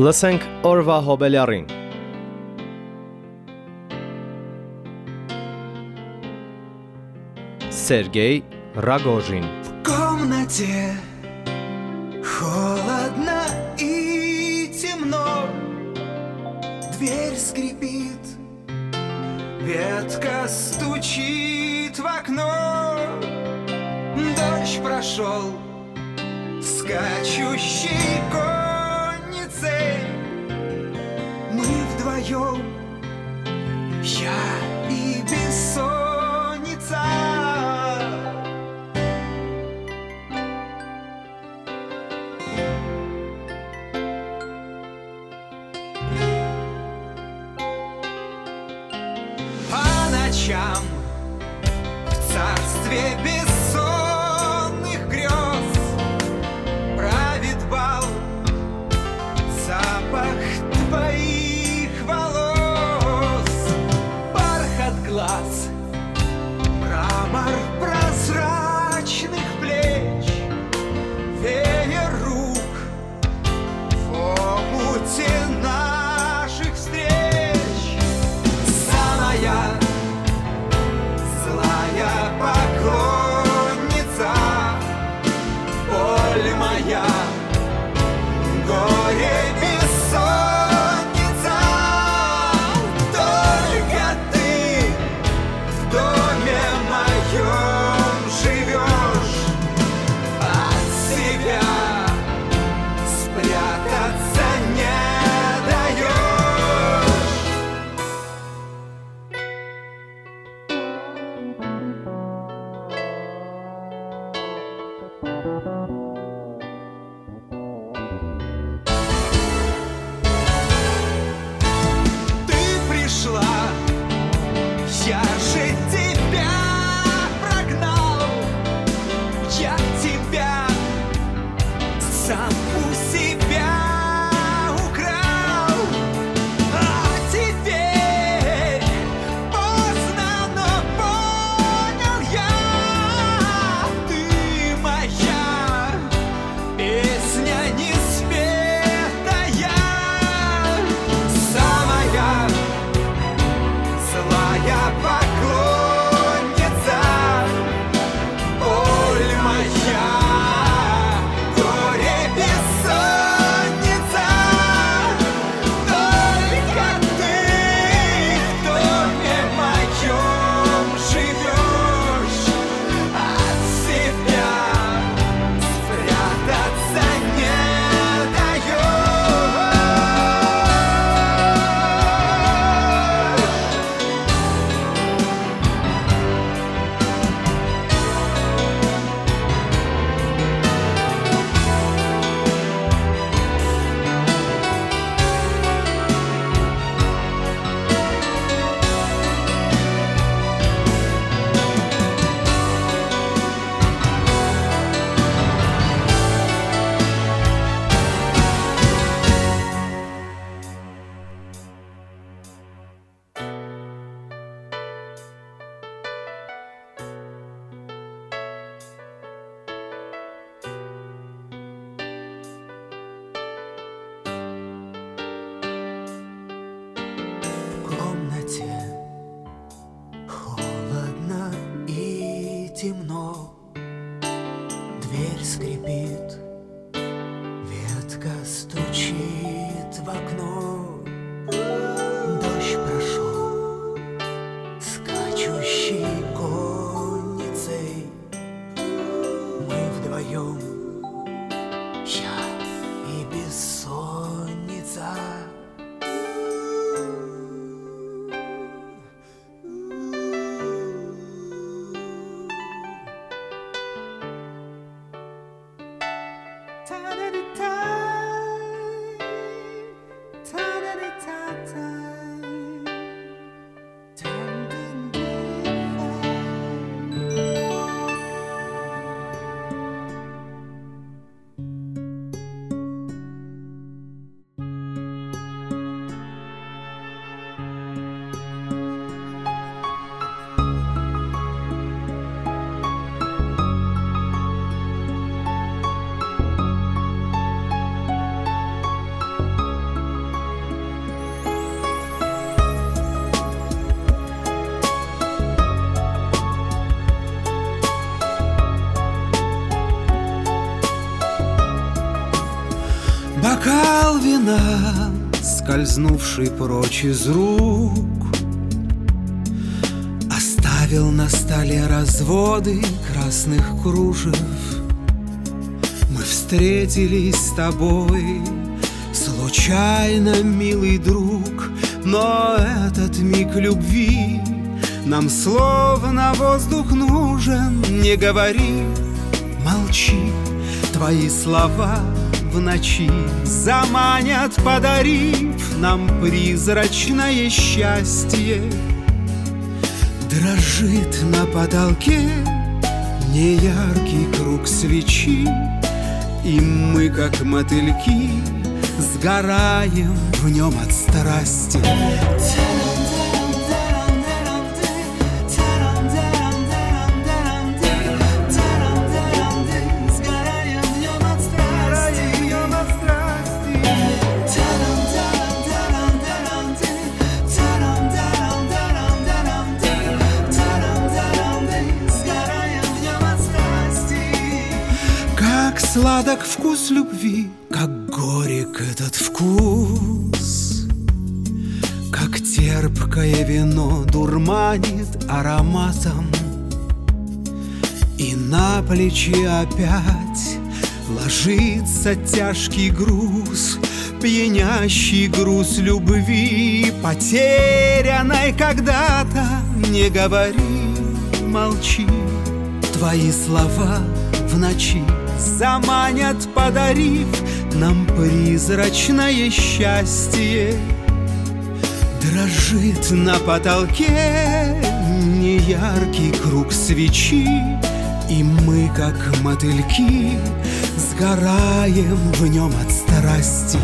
Լսենք Օրվա Հոբելյարին։ Сергей Рогожин В комнате холодно и темно. Дверь скрипит, ветка стучит в окно. Дождь прошел, скачущий кот моем я Бокал вина, скользнувший прочь из рук Оставил на столе разводы красных кружев. Мы встретились с тобой Случайно, милый друг Но этот миг любви Нам словно воздух нужен. Не говори, молчи Твои слова в ночи Заманят, подарив нам призрачное счастье. Дрожит на потолке неяркий круг свечи И мы, как мотыльки, сгораем в нем от страсти сладок вкус любви, как горек этот вкус. Как терпкое вино дурманит ароматом. И на плечи опять ложится тяжкий груз Пьянящий груз любви, потерянной когда-то. Не говори, молчи, твои слова в ночи Заманят, подарив нам призрачное счастье. Дрожит на потолке неяркий круг свечи И мы, как мотыльки, сгораем в нем от страсти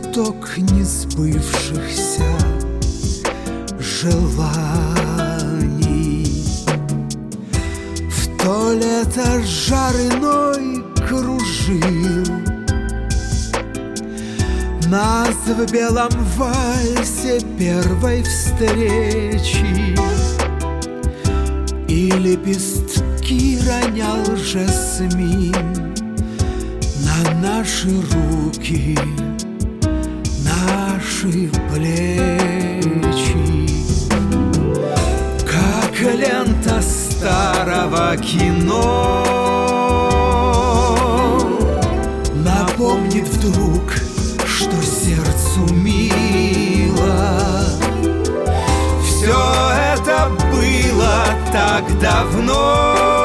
Цветок несбывшихся желаний. В то лето жар иной кружил. Нас в белом вальсе первой встречи. И лепестки ронял жасмин На наши руки, наши плечи. Как лента старого кино Напомнит вдруг, что сердцу мило. Все это было так давно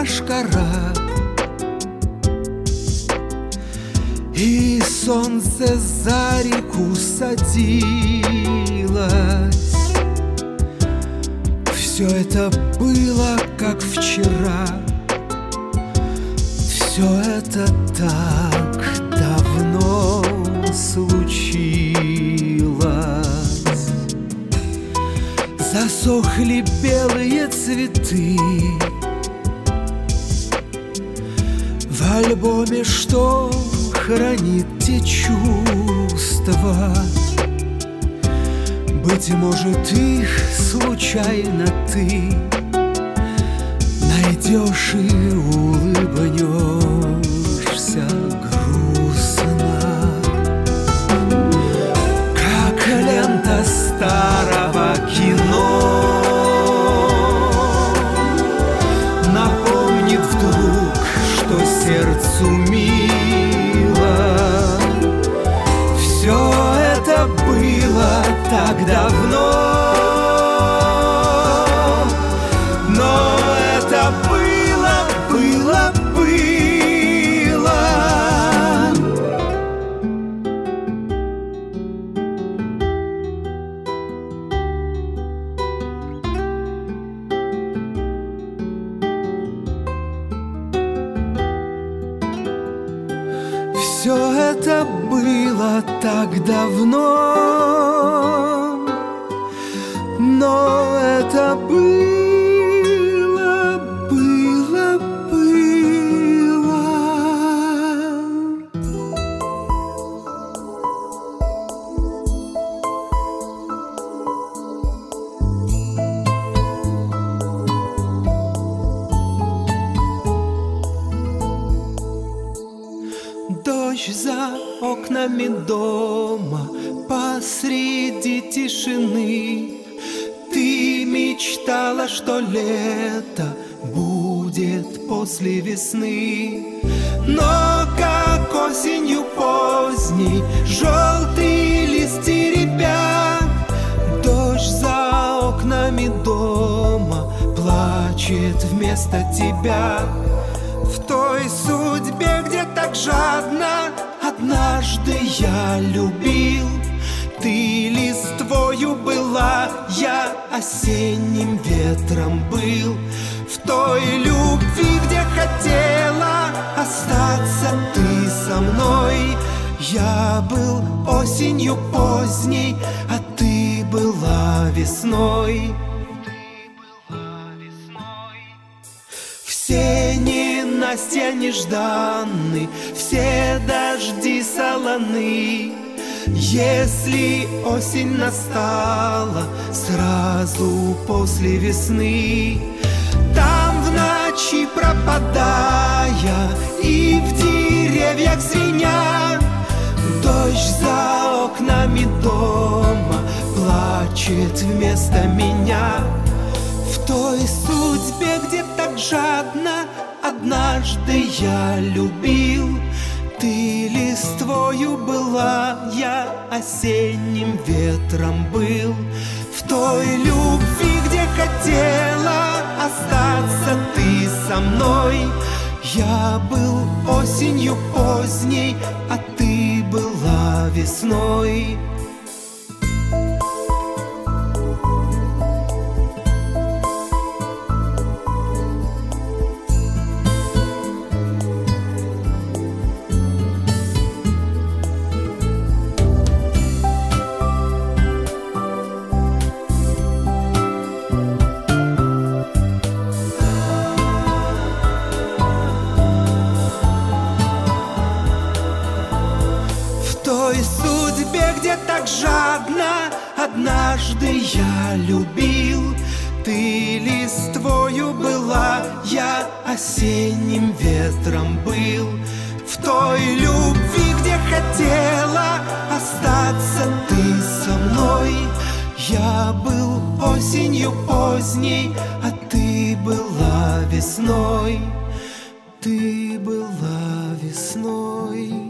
машкара И солнце за реку садилось. Все это было как вчера. Все это так давно случилось. Засохли белые цветы альбоме, что хранит те чувства. Быть может, их случайно ты Найдешь и улыбнешься грустно. Как лента старого так давно. Но это было, было, было. Все это было так давно, но это будет после весны. Но как осенью поздней желтые листья ребят Дождь за окнами дома плачет вместо тебя. В той судьбе, где так жадно Однажды я любил. Ты листвою была Я осенним ветром был той любви, где хотела Остаться ты со мной. Я был осенью поздней А ты была весной. Все ненастья нежданны, все дожди солоны. Если осень настала сразу после весны, пропадая и в деревьях звеня, дождь за окнами дома плачет вместо меня. В той судьбе, где так жадно Однажды я любил. Ты листвою была Я осенним ветром был той любви, где хотела Остаться ты со мной. Я был осенью поздней А ты была весной весной Ты была весной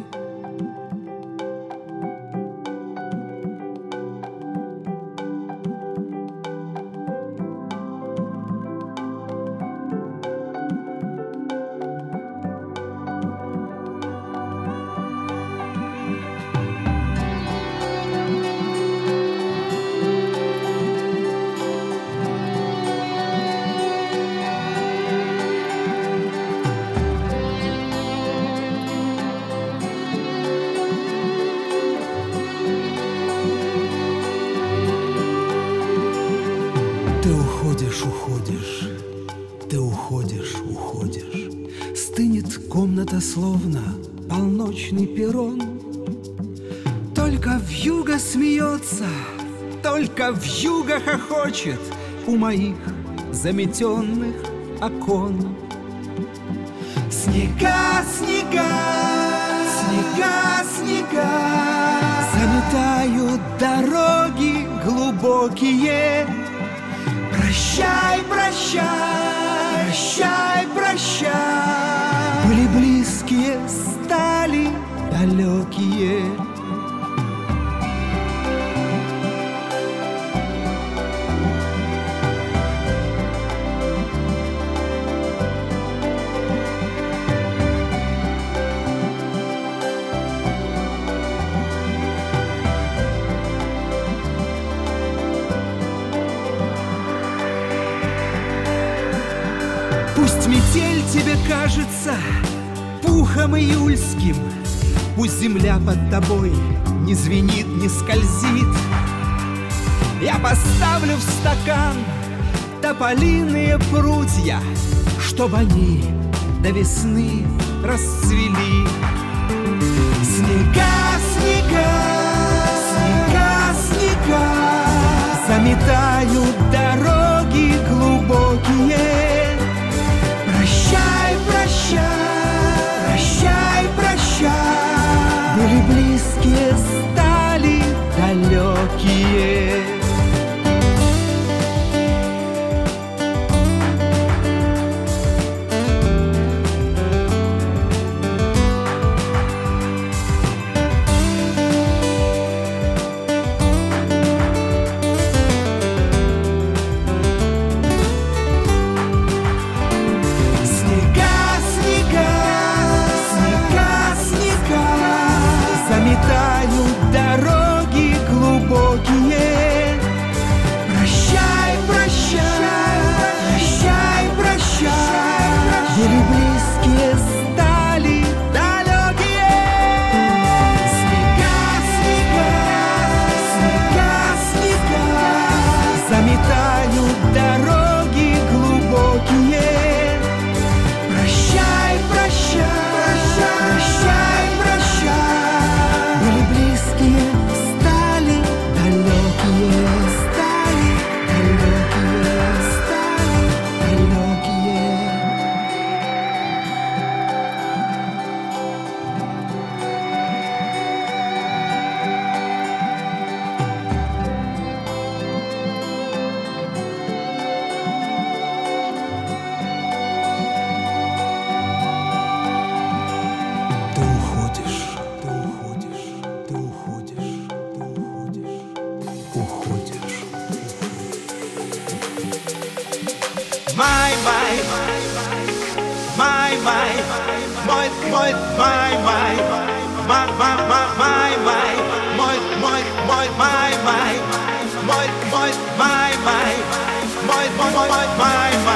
Только в юго смеется, только в юго хохочет у моих заметенных окон. Снега, снега, снега, снега Заметают дороги глубокие. Прощай, прощай, прощай, прощай. Были близкие, стали далекие тебе кажется пухом июльским. Пусть земля под тобой не звенит, не скользит. Я поставлю в стакан тополиные прутья Чтоб они до весны расцвели. Снега, снега, снега, снега Заметают дороги глубокие мой, мой, мой, мой, май,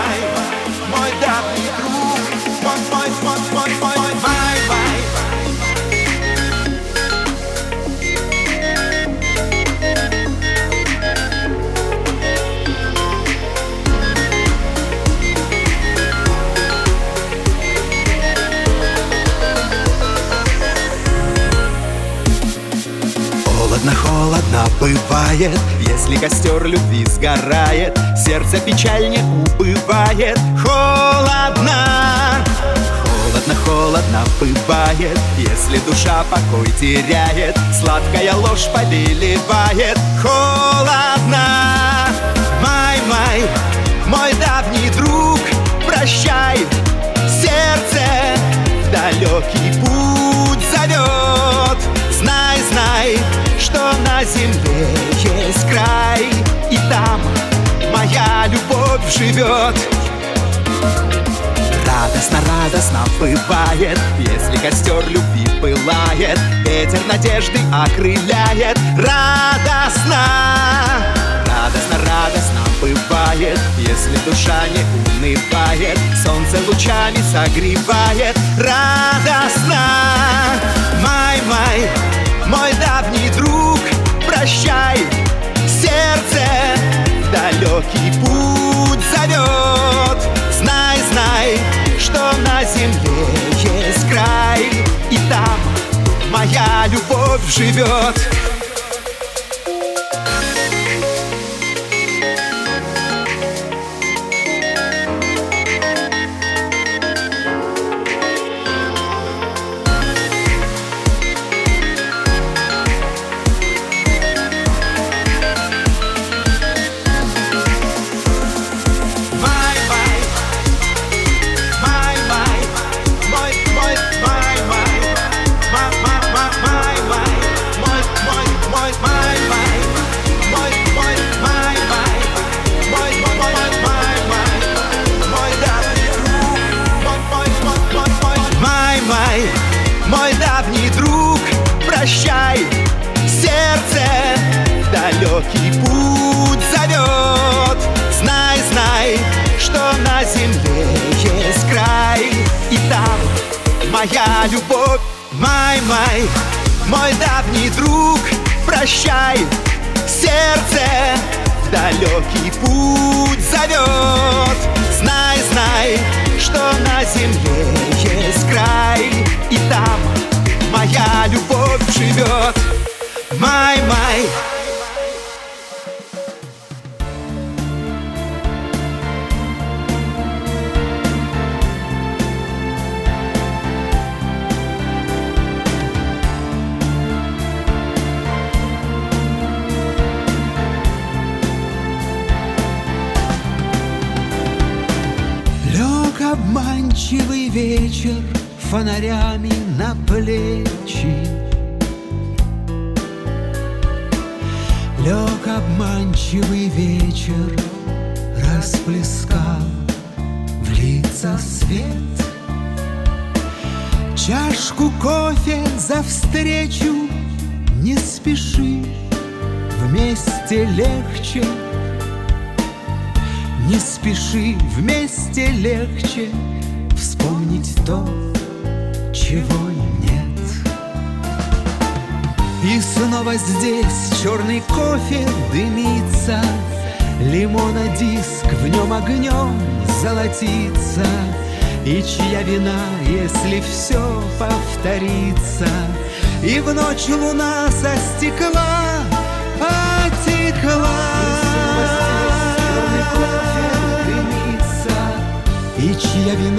холодно бывает, если костер любви сгорает, сердце печаль не убывает. Холодно, холодно, холодно бывает, если душа покой теряет, сладкая ложь повелевает. Холодно, май, май, мой давний друг, прощай, сердце далекий путь живет. Радостно, радостно бывает, если костер любви пылает, ветер надежды окрыляет. Радостно, радостно, радостно бывает, если душа не унывает, солнце лучами согревает. Радостно, май, май, мой давний друг, прощай, сердце далекий путь зовет. Знай, знай, что на земле есть край И там моя любовь живет моя любовь, май-май Мой давний друг, прощай Сердце в далекий путь зовет. Знай, знай, что на земле есть край И там моя любовь живет. Май-май обманчивый вечер фонарями на плечи. Лег обманчивый вечер, расплескал в лица свет. Чашку кофе за встречу не спеши Вместе легче. Не спеши, вместе легче Вспомнить то, чего нет. И снова здесь черный кофе дымится Лимона диск в нем огнем золотится. И чья вина, если все повторится? И в ночь луна со стекла потекла. И чья вина,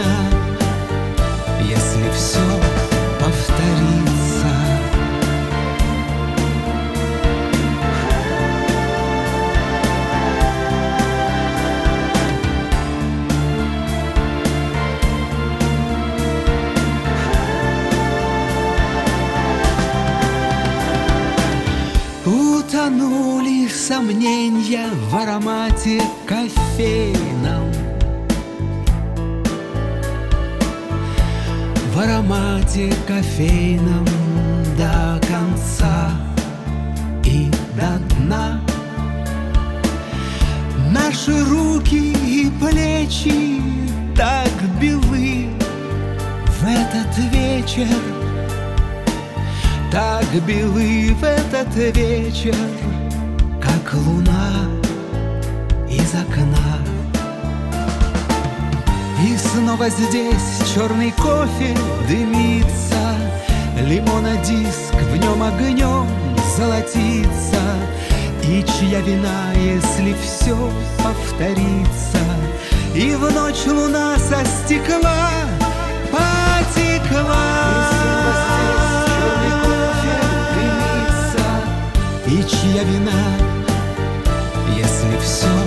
кофейном до конца и до дна. Наши руки и плечи так белы в этот вечер Так белы в этот вечер, как луна из окна. И снова здесь черный кофе дымится Лимонодиск в нем огнем золотится. И чья вина, если все повторится? И в ночь луна со стекла потекла. И чья вина, если все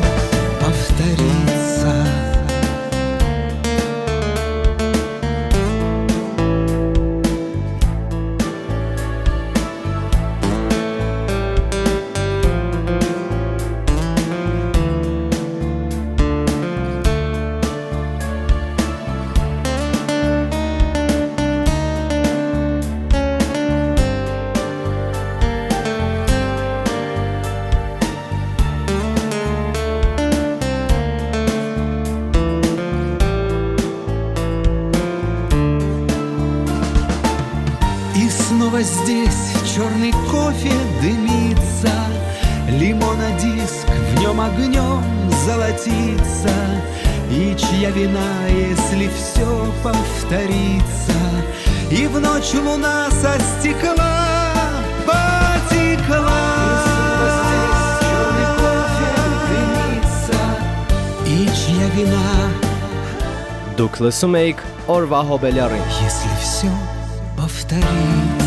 Դուք լսում էիք Օրվա Հոբելյարին։ если все повторится